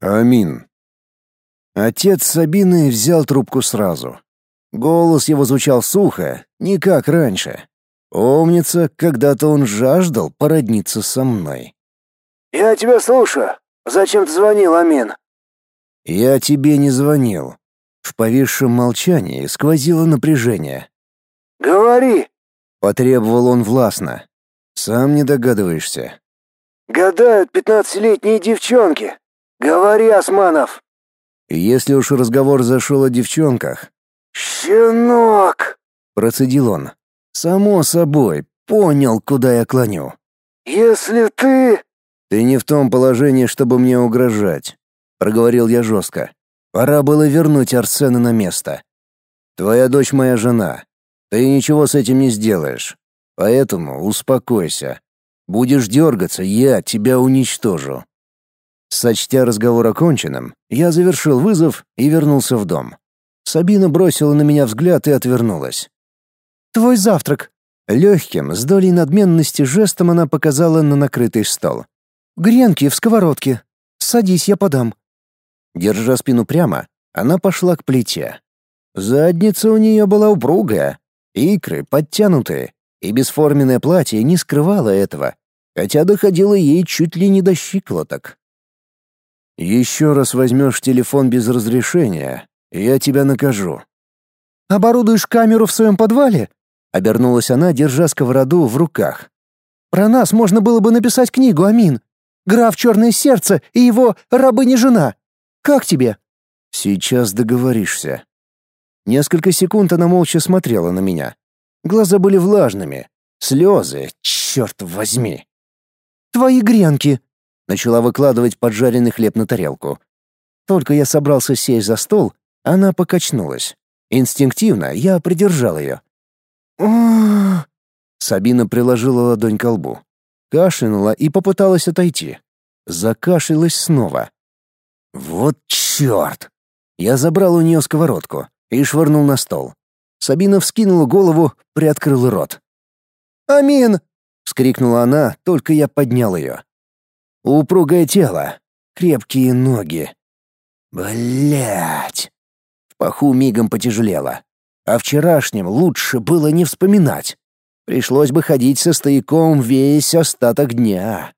Амин. Отец Сабины взял трубку сразу. Голос его звучал сухо, не как раньше. Помнится, когда-то он жаждал породниться со мной. «Я тебя слушаю. Зачем ты звонил, Амин?» «Я тебе не звонил». В повисшем молчании сквозило напряжение. «Говори!» — потребовал он властно. «Сам не догадываешься». «Гадают пятнадцатилетние девчонки. Говори, Османов!» Если уж разговор зашел о девчонках... «Щенок!» — процедил он. «Само собой, понял, куда я клоню». «Если ты...» «Ты не в том положении, чтобы мне угрожать», — проговорил я жестко. «Пора было вернуть Арсена на место. Твоя дочь моя жена. Ты ничего с этим не сделаешь. Поэтому успокойся. Будешь дергаться, я тебя уничтожу». Сочтя разговор оконченным, я завершил вызов и вернулся в дом. Сабина бросила на меня взгляд и отвернулась. «Твой завтрак». Легким, с долей надменности жестом она показала на накрытый стол. «Гренки в сковородке. Садись, я подам». Держа спину прямо, она пошла к плите. Задница у нее была упругая, икры подтянутые, и бесформенное платье не скрывало этого, хотя доходило ей чуть ли не до щиколоток. Еще раз возьмешь телефон без разрешения, я тебя накажу. Оборудуешь камеру в своем подвале? Обернулась она, держа сковороду в руках. Про нас можно было бы написать книгу, Амин. Граф Черное Сердце и его рабыня-жена. Как тебе? Сейчас договоришься. Несколько секунд она молча смотрела на меня. Глаза были влажными. Слезы, черт возьми. Твои гренки, начала выкладывать поджаренный хлеб на тарелку. Только я собрался сесть за стол, она покачнулась. Инстинктивно я придержал ее. Сабина приложила ладонь к лбу, кашлянула и попыталась отойти. Закашлялась снова. Вот черт! Я забрал у нее сковородку и швырнул на стол. Сабина вскинула голову, приоткрыла рот. «Амин!» — вскрикнула она, только я поднял ее. Упругое тело, крепкие ноги. Блять. В паху мигом потяжелело. О вчерашнем лучше было не вспоминать. Пришлось бы ходить со стояком весь остаток дня.